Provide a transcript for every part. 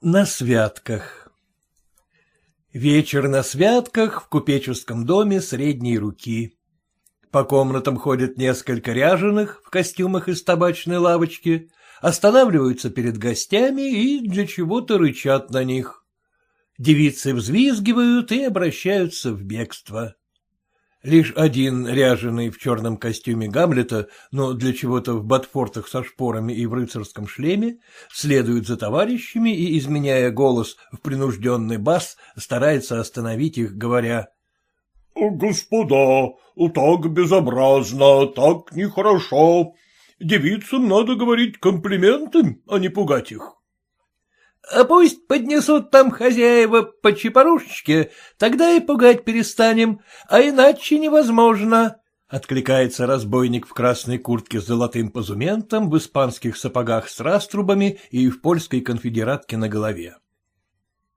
На святках Вечер на святках в купеческом доме средней руки. По комнатам ходят несколько ряженых в костюмах из табачной лавочки, останавливаются перед гостями и для чего-то рычат на них. Девицы взвизгивают и обращаются в бегство. Лишь один ряженый в черном костюме Гамлета, но для чего-то в ботфортах со шпорами и в рыцарском шлеме, следует за товарищами и, изменяя голос в принужденный бас, старается остановить их, говоря — Господа, так безобразно, так нехорошо. Девицам надо говорить комплименты, а не пугать их. А пусть поднесут там хозяева по чепорушечке, тогда и пугать перестанем, а иначе невозможно. Откликается разбойник в красной куртке с золотым позументом, в испанских сапогах с раструбами и в польской конфедератке на голове.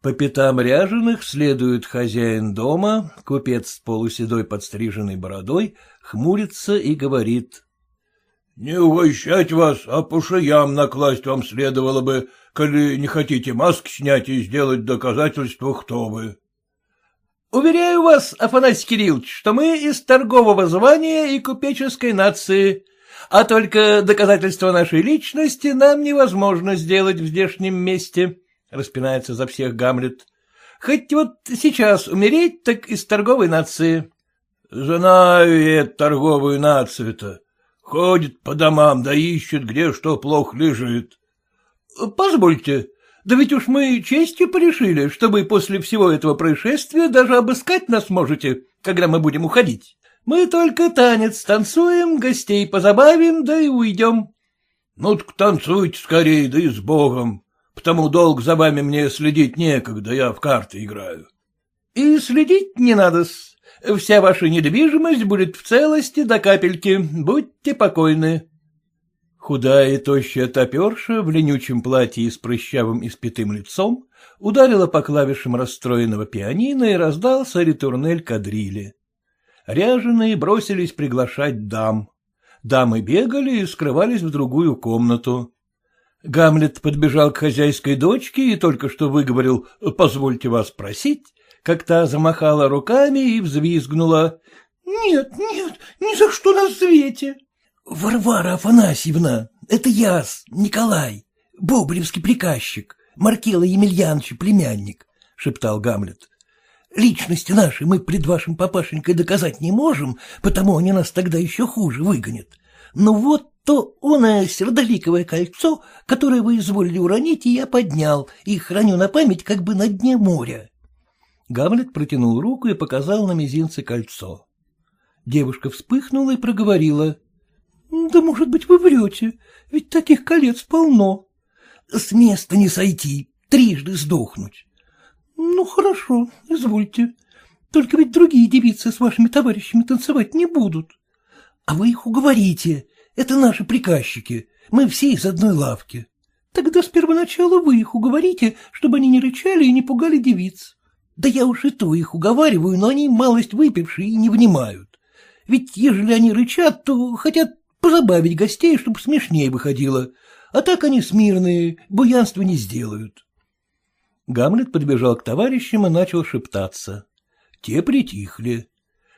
По пятам ряженых следует хозяин дома, купец с полуседой подстриженной бородой, хмурится и говорит. — Не угощать вас, а по шеям накласть вам следовало бы, коли не хотите маски снять и сделать доказательство, кто вы. — Уверяю вас, Афанасий Кириллович, что мы из торгового звания и купеческой нации, а только доказательство нашей личности нам невозможно сделать в здешнем месте, — распинается за всех Гамлет. — Хоть вот сейчас умереть, так из торговой нации. — Знаю я торговую нацию-то. Ходит по домам, да ищет, где что плохо лежит. — Позвольте, да ведь уж мы честью порешили, что вы после всего этого происшествия даже обыскать нас можете, когда мы будем уходить. Мы только танец танцуем, гостей позабавим, да и уйдем. — Ну так танцуйте скорее, да и с Богом, потому долг за вами мне следить некогда, я в карты играю. — И следить не надо-с. Вся ваша недвижимость будет в целости до капельки, будьте покойны. Худая и тощая топерша в ленючем платье с прыщавым и спитым лицом ударила по клавишам расстроенного пианино и раздался ретурнель кадрили. Ряженые бросились приглашать дам. Дамы бегали и скрывались в другую комнату. Гамлет подбежал к хозяйской дочке и только что выговорил «позвольте вас просить», как та замахала руками и взвизгнула. — Нет, нет, ни за что на свете. — Варвара Афанасьевна, это я, Николай, Бобревский приказчик, Маркела Емельянович племянник, — шептал Гамлет. — Личности наши мы пред вашим папашенькой доказать не можем, потому они нас тогда еще хуже выгонят. Но вот то оное сердоликовое кольцо, которое вы изволили уронить, и я поднял, и храню на память как бы на дне моря. Гамлет протянул руку и показал на мизинце кольцо. Девушка вспыхнула и проговорила. Да, может быть, вы врете, ведь таких колец полно. С места не сойти, трижды сдохнуть. Ну, хорошо, извольте. Только ведь другие девицы с вашими товарищами танцевать не будут. А вы их уговорите, это наши приказчики, мы все из одной лавки. Тогда с первоначала вы их уговорите, чтобы они не рычали и не пугали девиц. Да я уж и то их уговариваю, но они малость выпившие и не внимают. Ведь ежели они рычат, то хотят позабавить гостей, чтобы смешнее выходило, а так они смирные, буянства не сделают. Гамлет подбежал к товарищам и начал шептаться. Те притихли.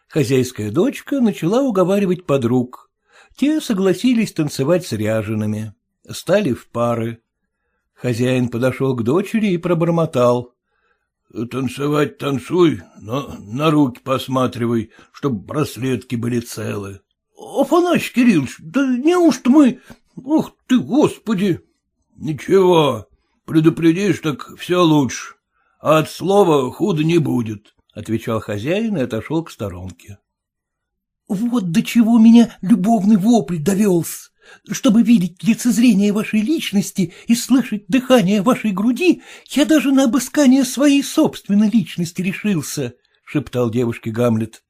Хозяйская дочка начала уговаривать подруг. Те согласились танцевать с ряжеными. Стали в пары. Хозяин подошел к дочери и пробормотал. — Танцевать танцуй, но на руки посматривай, чтоб браслетки были целы. — Афанасий Кириллович, да неужто мы... Ох ты, господи! — Ничего, предупредишь, так все лучше, а от слова худо не будет, — отвечал хозяин и отошел к сторонке. — Вот до чего меня любовный вопль довелся. Чтобы видеть лицезрение вашей личности и слышать дыхание вашей груди, я даже на обыскание своей собственной личности решился, — шептал девушке Гамлет.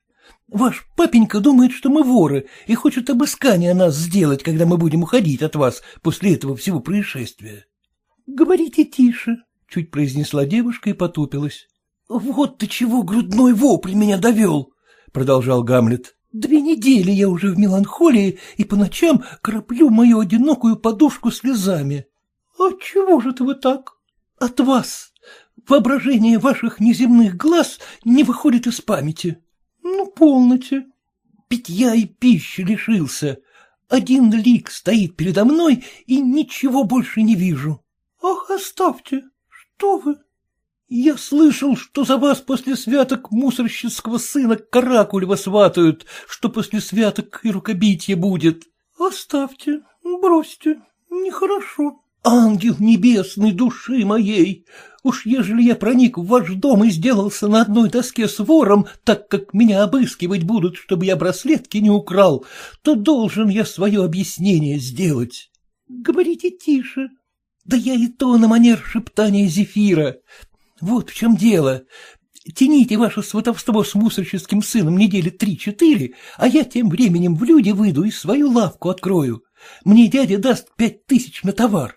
Ваш папенька думает, что мы воры, и хочет обыскание нас сделать, когда мы будем уходить от вас после этого всего происшествия. — Говорите тише, — чуть произнесла девушка и потупилась. — Вот ты чего грудной вопль меня довел, — продолжал Гамлет. — Две недели я уже в меланхолии и по ночам краплю мою одинокую подушку слезами. — А чего же ты вы так? — От вас. Воображение ваших неземных глаз не выходит из памяти. Ну, полноте. Питья и пищи лишился. Один лик стоит передо мной, и ничего больше не вижу. Ах, оставьте, что вы? Я слышал, что за вас после святок мусорщицкого сына Каракулева сватают, что после святок и рукобитие будет. Оставьте, бросьте, нехорошо. Ангел небесный души моей, уж ежели я проник в ваш дом и сделался на одной доске с вором, так как меня обыскивать будут, чтобы я браслетки не украл, то должен я свое объяснение сделать. Говорите тише. Да я и то на манер шептания зефира. Вот в чем дело. Тяните ваше сватовство с мусорческим сыном недели три-четыре, а я тем временем в люди выйду и свою лавку открою. Мне дядя даст пять тысяч на товар.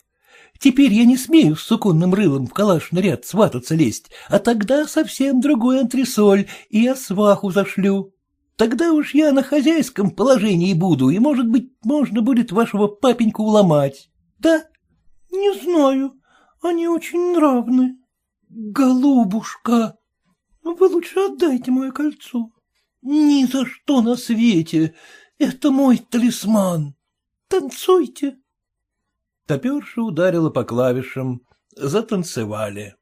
Теперь я не смею с суконным рылом в калашный ряд свататься лезть, а тогда совсем другой антресоль, и я сваху зашлю. Тогда уж я на хозяйском положении буду, и, может быть, можно будет вашего папеньку уломать. Да? Не знаю. Они очень нравны. Голубушка, вы лучше отдайте мое кольцо. Ни за что на свете. Это мой талисман. Танцуйте. Топерша ударила по клавишам. Затанцевали.